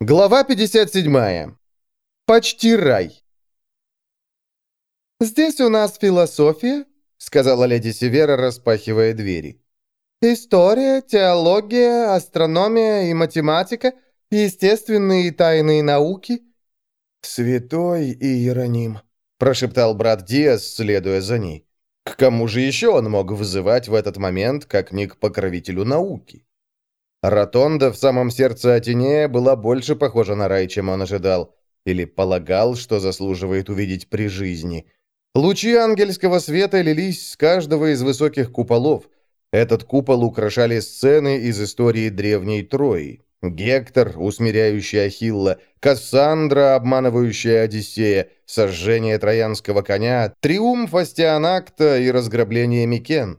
Глава 57. Почти рай. «Здесь у нас философия», — сказала леди Севера, распахивая двери. «История, теология, астрономия и математика, естественные и тайные науки». «Святой Иероним», — прошептал брат Диас, следуя за ней. К кому же еще он мог вызывать в этот момент, как не к покровителю науки? Ротонда в самом сердце Атинея была больше похожа на рай, чем он ожидал, или полагал, что заслуживает увидеть при жизни. Лучи ангельского света лились с каждого из высоких куполов. Этот купол украшали сцены из истории древней Трои. Гектор, усмиряющий Ахилла, Кассандра, обманывающая Одиссея, сожжение троянского коня, триумф Астианакта и разграбление Микен.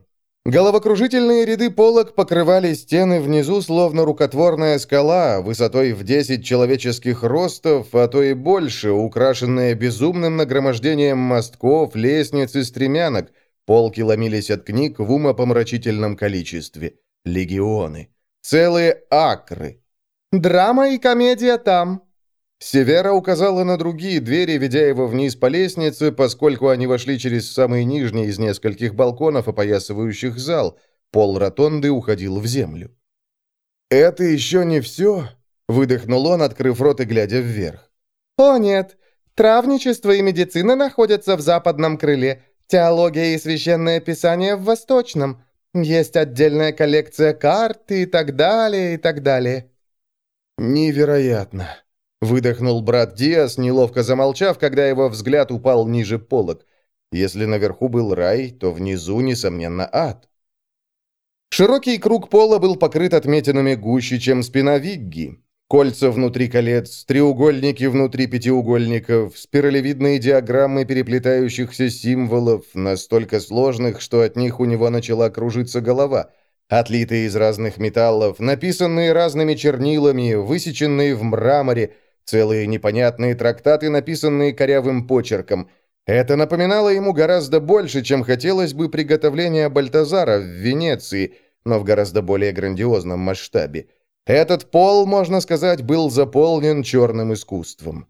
Головокружительные ряды полок покрывали стены внизу, словно рукотворная скала, высотой в 10 человеческих ростов, а то и больше, украшенная безумным нагромождением мостков, лестниц и стремянок. Полки ломились от книг в умопомрачительном количестве. Легионы. Целые акры. «Драма и комедия там», Севера указала на другие двери, ведя его вниз по лестнице, поскольку они вошли через самый нижний из нескольких балконов, опоясывающих зал. Пол ротонды уходил в землю. «Это еще не все?» — выдохнул он, открыв рот и глядя вверх. «О, нет. Травничество и медицина находятся в западном крыле, теология и священное писание в восточном. Есть отдельная коллекция карт и так далее, и так далее». «Невероятно», Выдохнул брат Диас, неловко замолчав, когда его взгляд упал ниже полок. Если наверху был рай, то внизу, несомненно, ад. Широкий круг пола был покрыт отметинами гуще, чем спина Вигги. Кольца внутри колец, треугольники внутри пятиугольников, спиралевидные диаграммы переплетающихся символов, настолько сложных, что от них у него начала кружиться голова, отлитые из разных металлов, написанные разными чернилами, высеченные в мраморе, Целые непонятные трактаты, написанные корявым почерком. Это напоминало ему гораздо больше, чем хотелось бы приготовления Бальтазара в Венеции, но в гораздо более грандиозном масштабе. Этот пол, можно сказать, был заполнен черным искусством.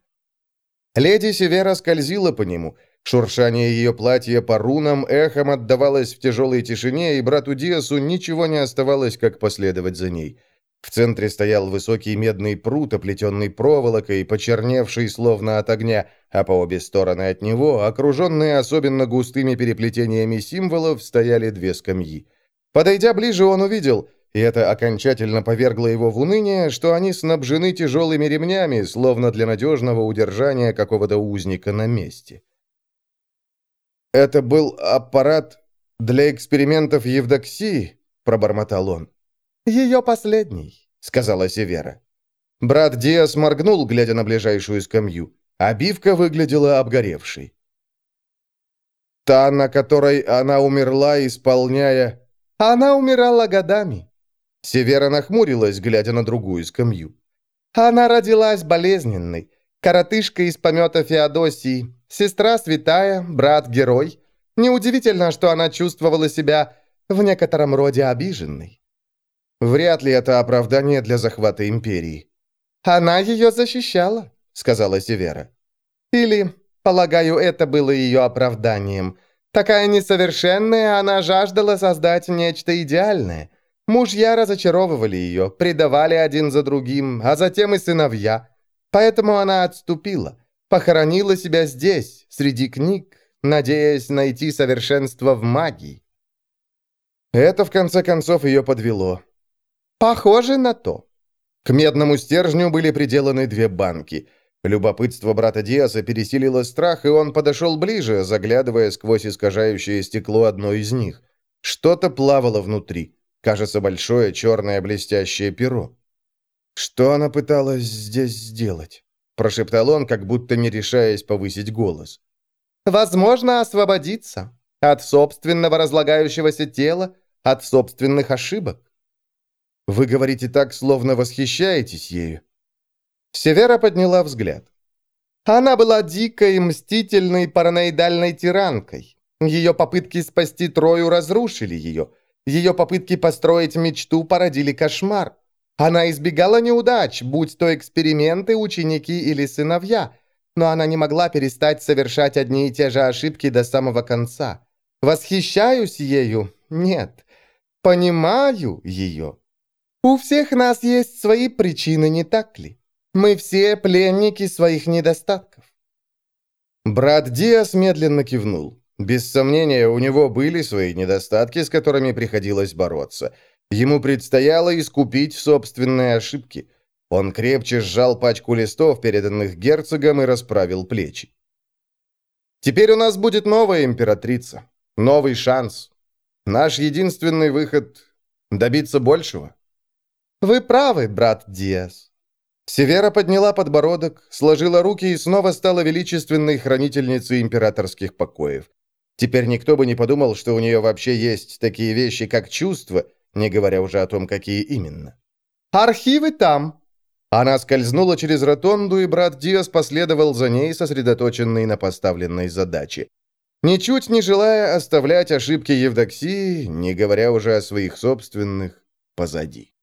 Леди Севера скользила по нему. Шуршание ее платья по рунам эхом отдавалось в тяжелой тишине, и брату Диасу ничего не оставалось, как последовать за ней. В центре стоял высокий медный пруд, оплетенный проволокой, почерневший словно от огня, а по обе стороны от него, окруженные особенно густыми переплетениями символов, стояли две скамьи. Подойдя ближе, он увидел, и это окончательно повергло его в уныние, что они снабжены тяжелыми ремнями, словно для надежного удержания какого-то узника на месте. «Это был аппарат для экспериментов Евдоксии», — пробормотал он. «Ее последний», — сказала Севера. Брат Диас моргнул, глядя на ближайшую скамью. Обивка выглядела обгоревшей. «Та, на которой она умерла, исполняя...» «Она умирала годами». Севера нахмурилась, глядя на другую скамью. «Она родилась болезненной. Коротышка из помета Феодосии, сестра святая, брат-герой. Неудивительно, что она чувствовала себя в некотором роде обиженной. Вряд ли это оправдание для захвата империи. «Она ее защищала», — сказала Севера. «Или, полагаю, это было ее оправданием. Такая несовершенная, она жаждала создать нечто идеальное. Мужья разочаровывали ее, предавали один за другим, а затем и сыновья. Поэтому она отступила, похоронила себя здесь, среди книг, надеясь найти совершенство в магии». Это, в конце концов, ее подвело. «Похоже на то». К медному стержню были приделаны две банки. Любопытство брата Диаса пересилило страх, и он подошел ближе, заглядывая сквозь искажающее стекло одной из них. Что-то плавало внутри. Кажется, большое черное блестящее перо. «Что она пыталась здесь сделать?» Прошептал он, как будто не решаясь повысить голос. «Возможно, освободиться. От собственного разлагающегося тела, от собственных ошибок. Вы говорите так, словно восхищаетесь ею». Севера подняла взгляд. Она была дикой, мстительной, параноидальной тиранкой. Ее попытки спасти Трою разрушили ее. Ее попытки построить мечту породили кошмар. Она избегала неудач, будь то эксперименты, ученики или сыновья, но она не могла перестать совершать одни и те же ошибки до самого конца. Восхищаюсь ею? Нет. Понимаю ее. У всех нас есть свои причины, не так ли? Мы все пленники своих недостатков. Брат Диас медленно кивнул. Без сомнения, у него были свои недостатки, с которыми приходилось бороться – Ему предстояло искупить собственные ошибки. Он крепче сжал пачку листов, переданных герцогом, и расправил плечи. «Теперь у нас будет новая императрица. Новый шанс. Наш единственный выход — добиться большего». «Вы правы, брат Диас». Севера подняла подбородок, сложила руки и снова стала величественной хранительницей императорских покоев. Теперь никто бы не подумал, что у нее вообще есть такие вещи, как чувства — не говоря уже о том, какие именно. «Архивы там!» Она скользнула через ротонду, и брат Диас последовал за ней, сосредоточенный на поставленной задаче. Ничуть не желая оставлять ошибки Евдоксии, не говоря уже о своих собственных, позади.